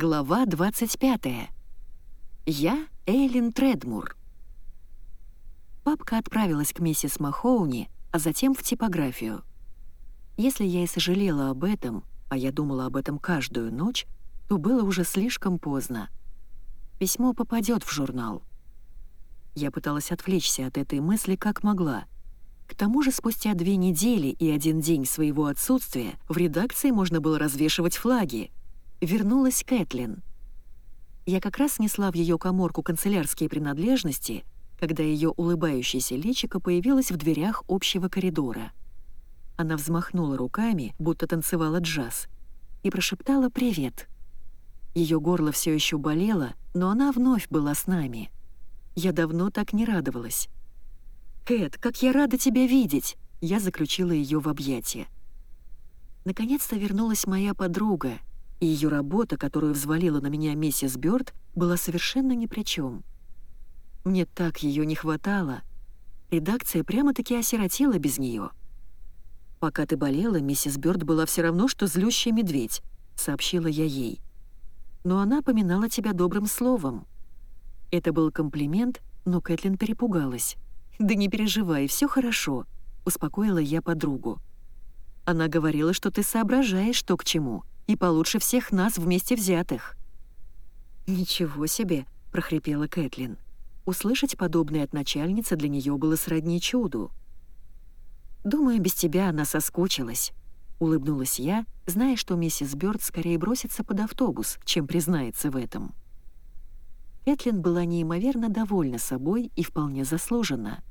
Глава 25. Я Эйлин Тредмур. Папка отправилась к миссис Махоуни, а затем в типографию. Если я и сожалела об этом, а я думала об этом каждую ночь, то было уже слишком поздно. Письмо попадет в журнал. Я пыталась отвлечься от этой мысли как могла. К тому же спустя две недели и один день своего отсутствия в редакции можно было развешивать флаги — вернулась Кэтлин. Я как раз несла в ее коморку канцелярские принадлежности, когда ее улыбающееся личико появилось в дверях общего коридора. Она взмахнула руками, будто танцевала джаз, и прошептала «Привет». Ее горло все еще болело, но она вновь была с нами. Я давно так не радовалась. «Кэт, как я рада тебя видеть!» Я заключила ее в объятия. Наконец-то вернулась моя подруга, и ее работа, которую взвалила на меня миссис Бёрд, была совершенно ни при чем. Мне так ее не хватало. Редакция прямо-таки осиротела без нее. «Пока ты болела, миссис Бёрд была все равно, что злющий медведь», — сообщила я ей. «Но она поминала тебя добрым словом». Это был комплимент, но Кэтлин перепугалась. «Да не переживай, все хорошо», — успокоила я подругу. Она говорила, что ты соображаешь, что к чему — и получше всех нас вместе взятых». «Ничего себе!» — прохрипела Кэтлин. Услышать подобное от начальницы для нее было сродни чуду. «Думаю, без тебя она соскучилась», — улыбнулась я, зная, что миссис Бёрд скорее бросится под автобус, чем признается в этом. Кэтлин была неимоверно довольна собой и вполне заслуженно.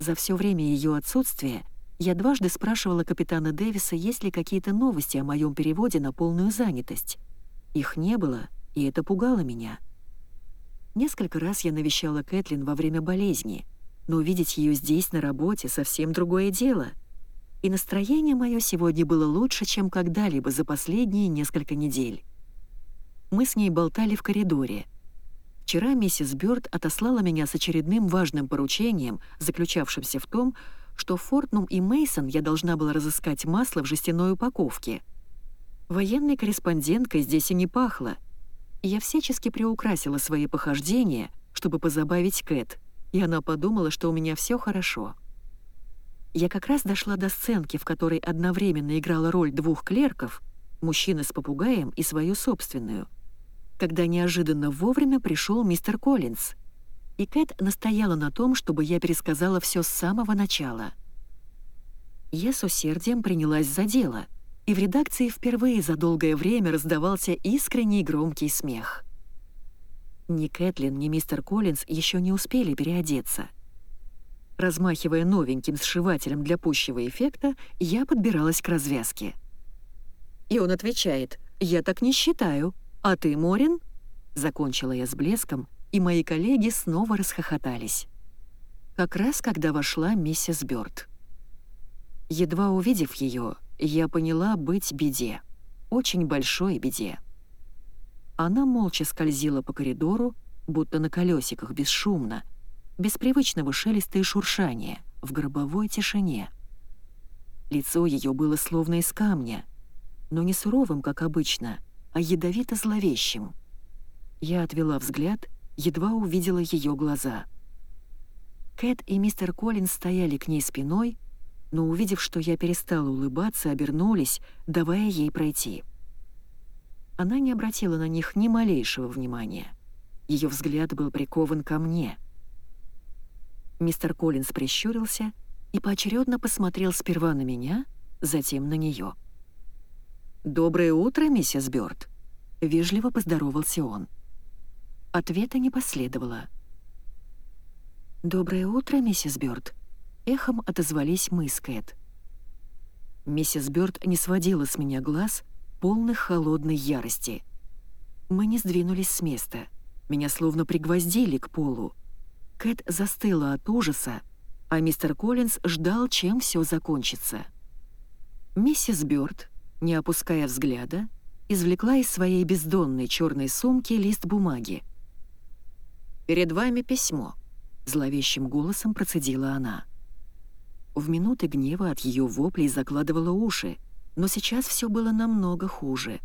За все время ее отсутствия я дважды спрашивала капитана Дэвиса, есть ли какие-то новости о моем переводе на полную занятость. Их не было, и это пугало меня. Несколько раз я навещала Кэтлин во время болезни, но увидеть ее здесь на работе совсем другое дело. И настроение мое сегодня было лучше, чем когда-либо за последние несколько недель. Мы с ней болтали в коридоре. Вчера миссис Бёрд отослала меня с очередным важным поручением, заключавшимся в том, что Фортнум и Мейсон я должна была разыскать масло в жестяной упаковке. Военной корреспонденткой здесь и не пахло. Я всячески приукрасила свои похождения, чтобы позабавить Кэт, и она подумала, что у меня все хорошо. Я как раз дошла до сценки, в которой одновременно играла роль двух клерков, мужчины с попугаем и свою собственную, когда неожиданно вовремя пришел мистер Коллинз — и Кэт настояла на том, чтобы я пересказала все с самого начала. Я с усердием принялась за дело, и в редакции впервые за долгое время раздавался искренний громкий смех. Ни Кэтлин, ни мистер Коллинз еще не успели переодеться. Размахивая новеньким сшивателем для пущего эффекта, я подбиралась к развязке. И он отвечает, «Я так не считаю. А ты, Морин?» Закончила я с блеском — и мои коллеги снова расхохотались. Как раз когда вошла миссис Бёрд. Едва увидев ее, я поняла быть беде, очень большой беде. Она молча скользила по коридору, будто на колесиках, бесшумно, без привычного шелеста и шуршания, в гробовой тишине. Лицо ее было словно из камня, но не суровым, как обычно, а ядовито-зловещим. Я отвела взгляд — едва увидела ее глаза. Кэт и мистер Коллинз стояли к ней спиной, но, увидев, что я перестала улыбаться, обернулись, давая ей пройти. Она не обратила на них ни малейшего внимания. Ее взгляд был прикован ко мне. Мистер Коллинз прищурился и поочередно посмотрел сперва на меня, затем на нее. «Доброе утро, миссис Бёрд», — вежливо поздоровался он. Ответа не последовало. «Доброе утро, миссис Бёрд», — эхом отозвались мы с Кэт. Миссис Бёрд не сводила с меня глаз, полных холодной ярости. Мы не сдвинулись с места. Меня словно пригвоздили к полу. Кэт застыла от ужаса, а мистер Коллинз ждал, чем все закончится. Миссис Бёрд, не опуская взгляда, извлекла из своей бездонной черной сумки лист бумаги. «Перед вами письмо», — зловещим голосом процедила она. В минуты гнева от ее воплей закладывала уши, но сейчас все было намного хуже.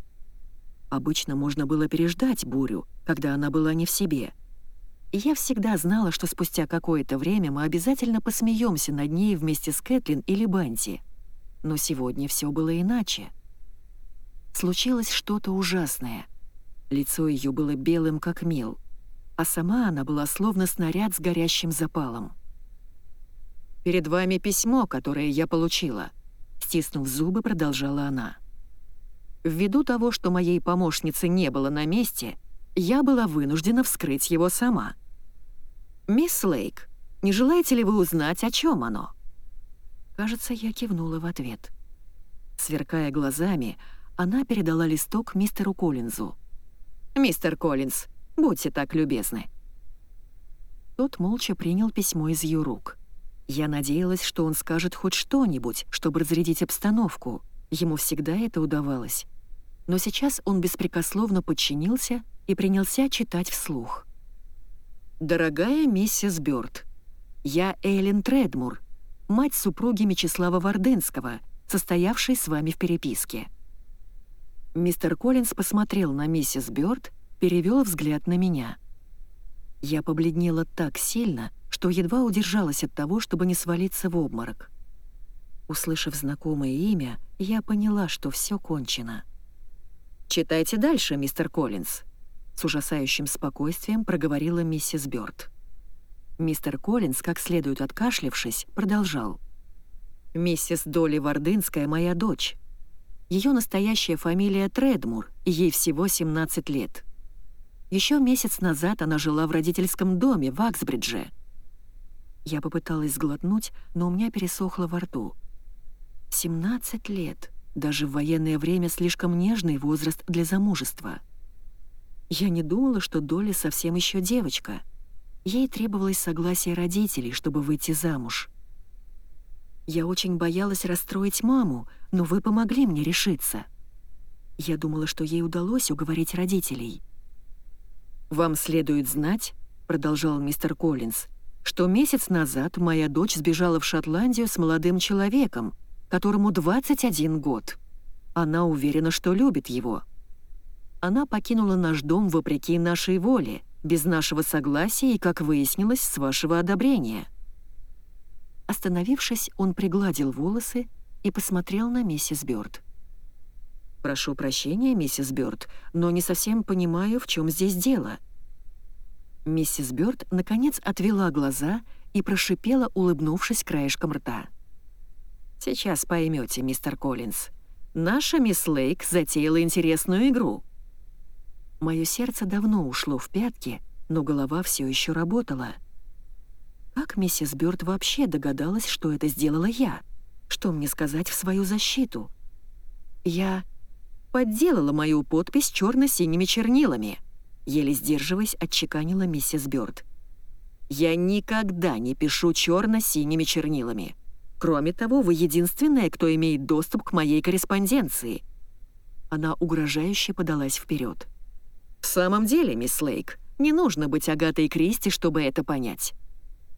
Обычно можно было переждать бурю, когда она была не в себе. И я всегда знала, что спустя какое-то время мы обязательно посмеемся над ней вместе с Кэтлин или Банти. Но сегодня все было иначе. Случилось что-то ужасное. Лицо ее было белым, как мел, а сама она была словно снаряд с горящим запалом. «Перед вами письмо, которое я получила», — стиснув зубы, продолжала она. Ввиду того, что моей помощницы не было на месте, я была вынуждена вскрыть его сама. «Мисс Лейк, не желаете ли вы узнать, о чем оно?» Кажется, я кивнула в ответ. Сверкая глазами, она передала листок мистеру Коллинзу. «Мистер Коллинз, будьте так любезны». Тот молча принял письмо из ее рук. Я надеялась, что он скажет хоть что-нибудь, чтобы разрядить обстановку. Ему всегда это удавалось но сейчас он беспрекословно подчинился и принялся читать вслух. «Дорогая миссис Бёрд, я Эйлин Тредмур, мать супруги Мечислава Варденского, состоявшей с вами в переписке». Мистер Коллинз посмотрел на миссис Бёрд, перевел взгляд на меня. Я побледнела так сильно, что едва удержалась от того, чтобы не свалиться в обморок. Услышав знакомое имя, я поняла, что все кончено. «Читайте дальше, мистер Коллинз», — с ужасающим спокойствием проговорила миссис Бёрд. Мистер Коллинз, как следует откашлившись, продолжал. «Миссис Долли Вардынская моя дочь. Ее настоящая фамилия Тредмур, ей всего 17 лет. Еще месяц назад она жила в родительском доме в Аксбридже. Я попыталась сглотнуть, но у меня пересохло во рту. 17 лет. Даже в военное время слишком нежный возраст для замужества. Я не думала, что Долли совсем еще девочка. Ей требовалось согласие родителей, чтобы выйти замуж. Я очень боялась расстроить маму, но вы помогли мне решиться. Я думала, что ей удалось уговорить родителей. «Вам следует знать», — продолжал мистер Коллинз, «что месяц назад моя дочь сбежала в Шотландию с молодым человеком, которому 21 год. Она уверена, что любит его. Она покинула наш дом вопреки нашей воле, без нашего согласия и, как выяснилось, с вашего одобрения. Остановившись, он пригладил волосы и посмотрел на миссис Бёрд. «Прошу прощения, миссис Бёрд, но не совсем понимаю, в чем здесь дело». Миссис Бёрд наконец отвела глаза и прошипела, улыбнувшись краешком рта. Сейчас поймете, мистер Коллинз. Наша мисс Лейк затеяла интересную игру. Мое сердце давно ушло в пятки, но голова все еще работала. Как миссис Бёрд вообще догадалась, что это сделала я? Что мне сказать в свою защиту? Я подделала мою подпись черно-синими чернилами. Еле сдерживаясь, отчеканила миссис Бёрд. Я никогда не пишу черно-синими чернилами. Кроме того, вы единственная, кто имеет доступ к моей корреспонденции». Она угрожающе подалась вперед. «В самом деле, мисс Лейк, не нужно быть Агатой Кристи, чтобы это понять.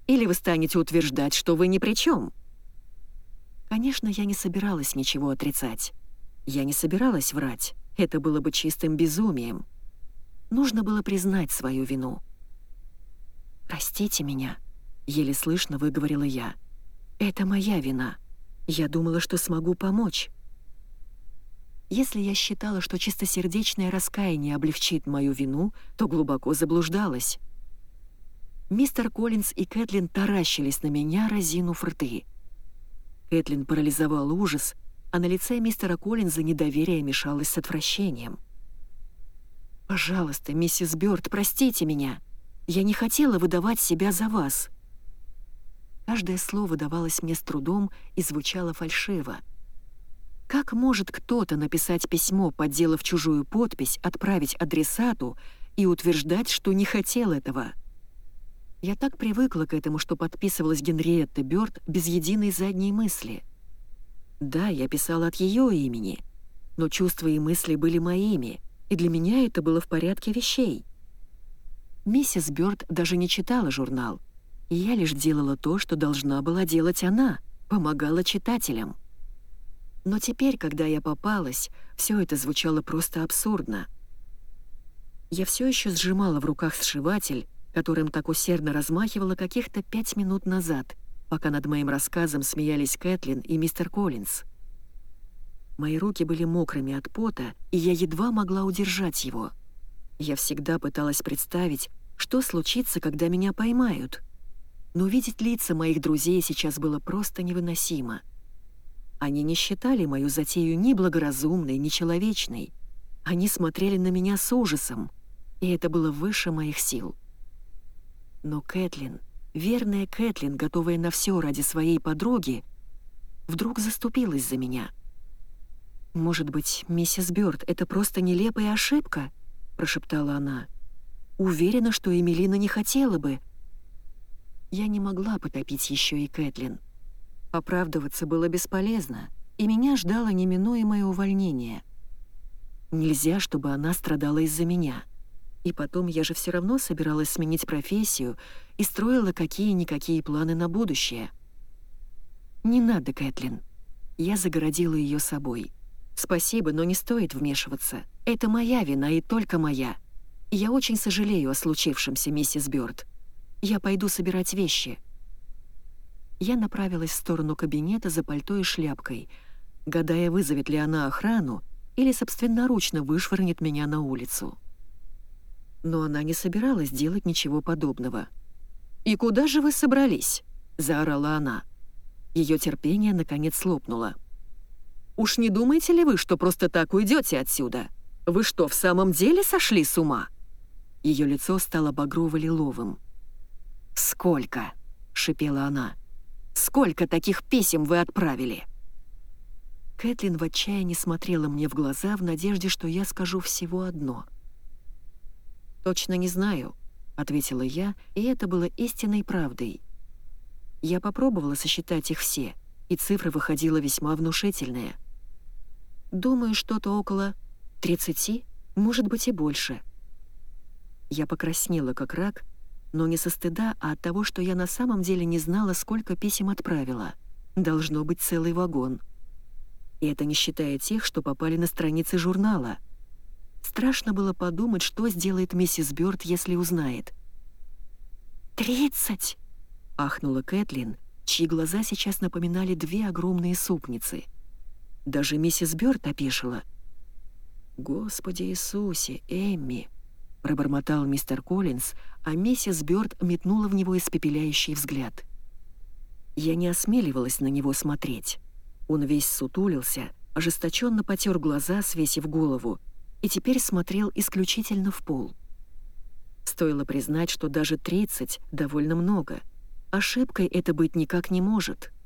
Или вы станете утверждать, что вы ни при чем?» Конечно, я не собиралась ничего отрицать. Я не собиралась врать. Это было бы чистым безумием. Нужно было признать свою вину. «Простите меня», — еле слышно выговорила я. Это моя вина. Я думала, что смогу помочь. Если я считала, что чистосердечное раскаяние облегчит мою вину, то глубоко заблуждалась. Мистер Коллинз и Кэтлин таращились на меня, разинув рты. Кэтлин парализовал ужас, а на лице мистера Коллинза недоверие мешалось с отвращением. «Пожалуйста, миссис Бёрд, простите меня. Я не хотела выдавать себя за вас. Каждое слово давалось мне с трудом и звучало фальшиво. Как может кто-то написать письмо, подделав чужую подпись, отправить адресату и утверждать, что не хотел этого? Я так привыкла к этому, что подписывалась Генриетта Бёрд без единой задней мысли. Да, я писала от ее имени, но чувства и мысли были моими, и для меня это было в порядке вещей. Миссис Бёрд даже не читала журнал, я лишь делала то, что должна была делать она, помогала читателям. Но теперь, когда я попалась, все это звучало просто абсурдно. Я все еще сжимала в руках сшиватель, которым так усердно размахивала каких-то пять минут назад, пока над моим рассказом смеялись Кэтлин и мистер Коллинз. Мои руки были мокрыми от пота, и я едва могла удержать его. Я всегда пыталась представить, что случится, когда меня поймают. Но видеть лица моих друзей сейчас было просто невыносимо. Они не считали мою затею ни благоразумной, ни человечной. Они смотрели на меня с ужасом, и это было выше моих сил. Но Кэтлин, верная Кэтлин, готовая на все ради своей подруги, вдруг заступилась за меня. «Может быть, миссис Бёрд, это просто нелепая ошибка?» — прошептала она. «Уверена, что Эмилина не хотела бы». Я не могла потопить еще и Кэтлин. Оправдываться было бесполезно, и меня ждало неминуемое увольнение. Нельзя, чтобы она страдала из-за меня. И потом я же все равно собиралась сменить профессию и строила какие-никакие планы на будущее. «Не надо, Кэтлин». Я загородила ее собой. «Спасибо, но не стоит вмешиваться. Это моя вина и только моя. Я очень сожалею о случившемся, миссис Бёрд. Я пойду собирать вещи». Я направилась в сторону кабинета за пальто и шляпкой, гадая, вызовет ли она охрану или собственноручно вышвырнет меня на улицу. Но она не собиралась делать ничего подобного. «И куда же вы собрались?» — заорала она. Ее терпение наконец лопнуло. Уж не думаете ли вы, что просто так уйдете отсюда? Вы что, в самом деле сошли с ума?» Ее лицо стало багрово-лиловым. «Сколько?» — шипела она. «Сколько таких писем вы отправили?» Кэтлин в отчаянии смотрела мне в глаза в надежде, что я скажу всего одно. «Точно не знаю», — ответила я, и это было истинной правдой. Я попробовала сосчитать их все, и цифра выходила весьма внушительная — Думаю, что-то около 30, может быть и больше. Я покраснела как рак, но не со стыда, а от того, что я на самом деле не знала, сколько писем отправила. Должно быть целый вагон. И это не считая тех, что попали на страницы журнала. Страшно было подумать, что сделает миссис Бёрд, если узнает. «Тридцать!» — ахнула Кэтлин, чьи глаза сейчас напоминали две огромные супницы — даже миссис Бёрд опешила. «Господи Иисусе, Эмми!» — пробормотал мистер Коллинз, а миссис Бёрд метнула в него испепеляющий взгляд. Я не осмеливалась на него смотреть. Он весь сутулился, ожесточенно потер глаза, свесив голову, и теперь смотрел исключительно в пол. Стоило признать, что даже 30 довольно много. Ошибкой это быть никак не может —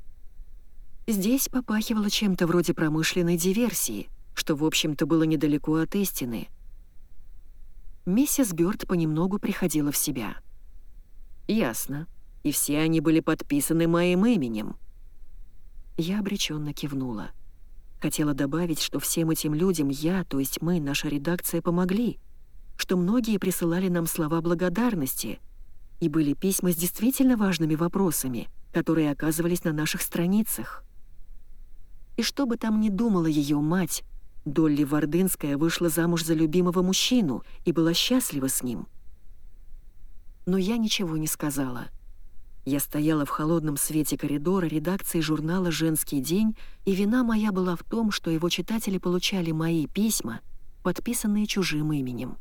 Здесь попахивало чем-то вроде промышленной диверсии, что, в общем-то, было недалеко от истины. Миссис Бёрд понемногу приходила в себя. «Ясно. И все они были подписаны моим именем». Я обреченно кивнула. Хотела добавить, что всем этим людям я, то есть мы, наша редакция, помогли, что многие присылали нам слова благодарности, и были письма с действительно важными вопросами, которые оказывались на наших страницах. И что бы там ни думала ее мать, Долли Вардынская вышла замуж за любимого мужчину и была счастлива с ним. Но я ничего не сказала. Я стояла в холодном свете коридора редакции журнала «Женский день», и вина моя была в том, что его читатели получали мои письма, подписанные чужим именем.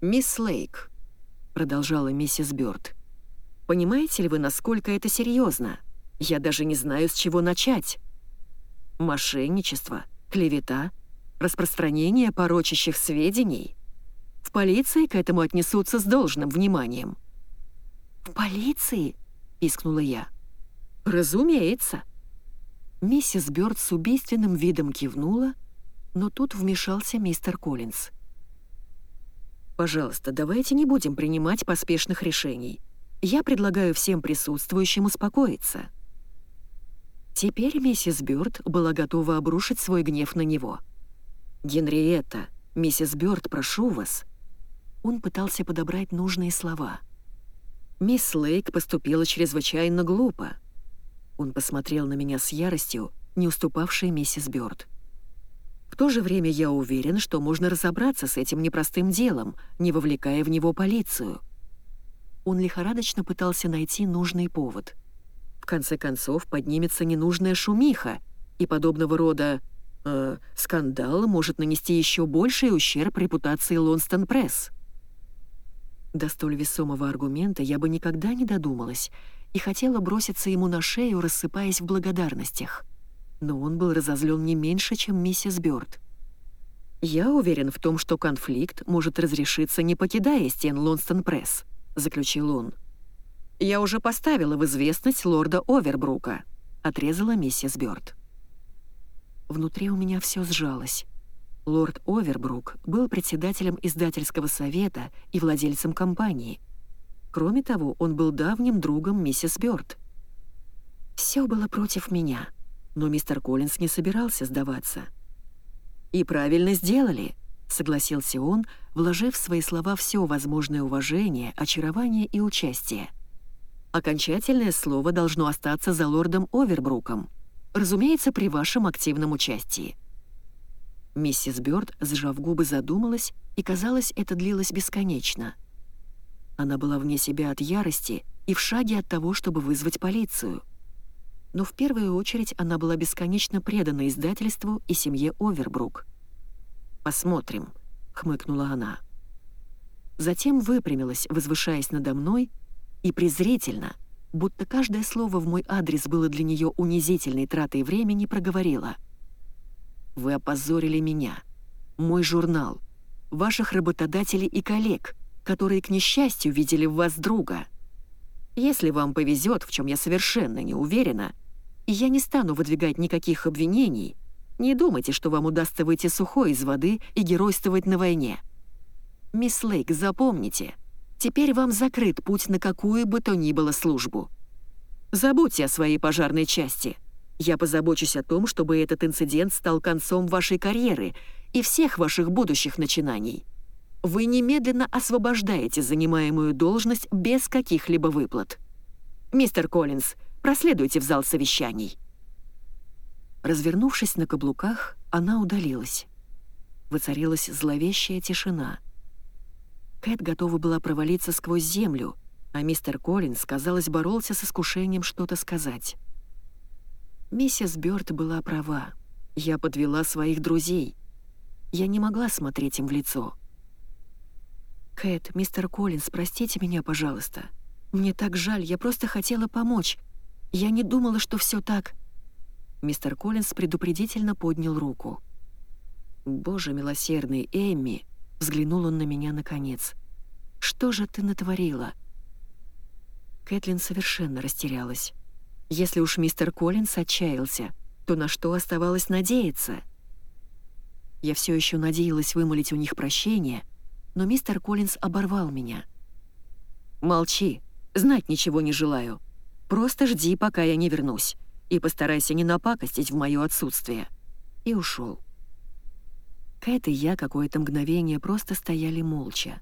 «Мисс Лейк», — продолжала миссис Бёрд, — «понимаете ли вы, насколько это серьезно? Я даже не знаю, с чего начать. Мошенничество, клевета, распространение порочащих сведений. В полиции к этому отнесутся с должным вниманием. «В полиции?» — пискнула я. «Разумеется». Миссис Бёрд с убийственным видом кивнула, но тут вмешался мистер Коллинз. «Пожалуйста, давайте не будем принимать поспешных решений. Я предлагаю всем присутствующим успокоиться». Теперь миссис Бёрд была готова обрушить свой гнев на него. «Генриетта, миссис Бёрд, прошу вас». Он пытался подобрать нужные слова. «Мисс Лейк поступила чрезвычайно глупо». Он посмотрел на меня с яростью, не уступавшей миссис Бёрд. В то же время я уверен, что можно разобраться с этим непростым делом, не вовлекая в него полицию. Он лихорадочно пытался найти нужный повод. В конце концов, поднимется ненужная шумиха, и подобного рода э, скандал может нанести еще больший ущерб репутации Лонстон Пресс. До столь весомого аргумента я бы никогда не додумалась и хотела броситься ему на шею, рассыпаясь в благодарностях. Но он был разозлен не меньше, чем миссис Бёрд. «Я уверен в том, что конфликт может разрешиться, не покидая стен Лонстон Пресс», — заключил он. «Я уже поставила в известность лорда Овербрука», — отрезала миссис Бёрд. Внутри у меня все сжалось. Лорд Овербрук был председателем издательского совета и владельцем компании. Кроме того, он был давним другом миссис Бёрд. Все было против меня, но мистер Коллинз не собирался сдаваться. «И правильно сделали», — согласился он, вложив в свои слова все возможное уважение, очарование и участие. «Окончательное слово должно остаться за лордом Овербруком», Разумеется, при вашем активном участии». Миссис Бёрд, сжав губы, задумалась, и, казалось, это длилось бесконечно. Она была вне себя от ярости и в шаге от того, чтобы вызвать полицию. Но в первую очередь она была бесконечно предана издательству и семье Овербрук. «Посмотрим», — хмыкнула она. Затем выпрямилась, возвышаясь надо мной, и презрительно, будто каждое слово в мой адрес было для нее унизительной тратой времени, проговорила. «Вы опозорили меня, мой журнал, ваших работодателей и коллег, которые, к несчастью, видели в вас друга. Если вам повезет, в чем я совершенно не уверена, я не стану выдвигать никаких обвинений, не думайте, что вам удастся выйти сухой из воды и геройствовать на войне. Мисс Лейк, запомните — Теперь вам закрыт путь на какую бы то ни было службу. Забудьте о своей пожарной части. Я позабочусь о том, чтобы этот инцидент стал концом вашей карьеры и всех ваших будущих начинаний. Вы немедленно освобождаете занимаемую должность без каких-либо выплат. Мистер Коллинз, проследуйте в зал совещаний». Развернувшись на каблуках, она удалилась. Воцарилась зловещая тишина — Кэт готова была провалиться сквозь землю, а мистер Коллинз, казалось, боролся с искушением что-то сказать. Миссис Бёрд была права. Я подвела своих друзей. Я не могла смотреть им в лицо. «Кэт, мистер Коллинз, простите меня, пожалуйста. Мне так жаль, я просто хотела помочь. Я не думала, что все так...» Мистер Коллинз предупредительно поднял руку. «Боже милосердный, Эмми!» Взглянул он на меня наконец. «Что же ты натворила?» Кэтлин совершенно растерялась. Если уж мистер Коллинс отчаялся, то на что оставалось надеяться? Я все еще надеялась вымолить у них прощение, но мистер Коллинс оборвал меня. «Молчи, знать ничего не желаю. Просто жди, пока я не вернусь, и постарайся не напакостить в моё отсутствие». И ушел. Кэт и я какое-то мгновение просто стояли молча.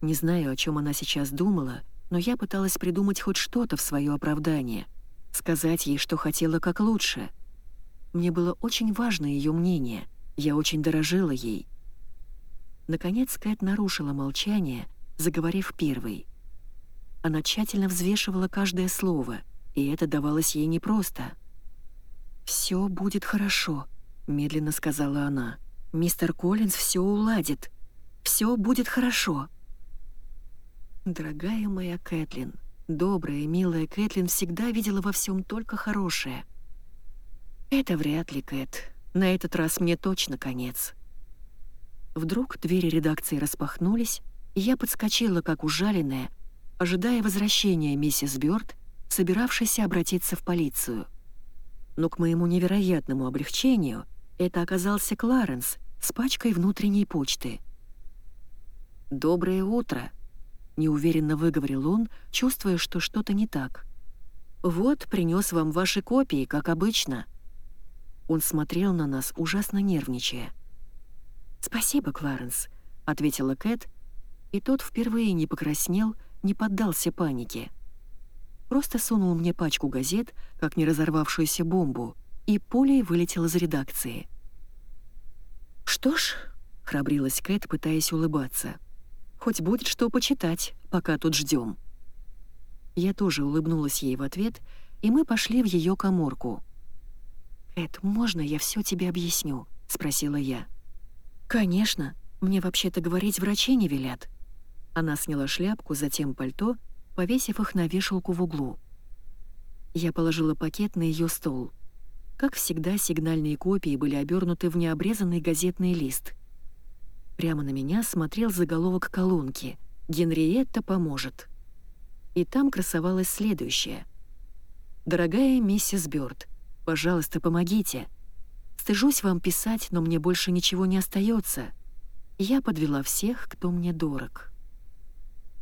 Не знаю, о чем она сейчас думала, но я пыталась придумать хоть что-то в свое оправдание, сказать ей, что хотела как лучше. Мне было очень важно ее мнение, я очень дорожила ей. Наконец Кэт нарушила молчание, заговорив первой. Она тщательно взвешивала каждое слово, и это давалось ей непросто. «Все будет хорошо», — медленно сказала она. Мистер Коллинз все уладит. Все будет хорошо. Дорогая моя Кэтлин, добрая, милая Кэтлин всегда видела во всем только хорошее. Это вряд ли, Кэт. На этот раз мне точно конец. Вдруг двери редакции распахнулись, и я подскочила, как ужаленная, ожидая возвращения миссис Бёрд, собиравшейся обратиться в полицию. Но к моему невероятному облегчению это оказался Кларенс, с пачкой внутренней почты. «Доброе утро», — неуверенно выговорил он, чувствуя, что что-то не так. «Вот, принес вам ваши копии, как обычно». Он смотрел на нас, ужасно нервничая. «Спасибо, Кларенс», — ответила Кэт, и тот впервые не покраснел, не поддался панике. Просто сунул мне пачку газет, как не разорвавшуюся бомбу, и пулей вылетел из редакции. «Что ж», — храбрилась Кэт, пытаясь улыбаться, «хоть будет что почитать, пока тут ждем. Я тоже улыбнулась ей в ответ, и мы пошли в ее коморку. «Кэт, можно я все тебе объясню?» — спросила я. «Конечно. Мне вообще-то говорить врачи не велят». Она сняла шляпку, затем пальто, повесив их на вешалку в углу. Я положила пакет на ее стол. Как всегда, сигнальные копии были обернуты в необрезанный газетный лист. Прямо на меня смотрел заголовок колонки «Генриетта поможет». И там красовалось следующее. «Дорогая миссис Бёрд, пожалуйста, помогите. Стыжусь вам писать, но мне больше ничего не остается. Я подвела всех, кто мне дорог».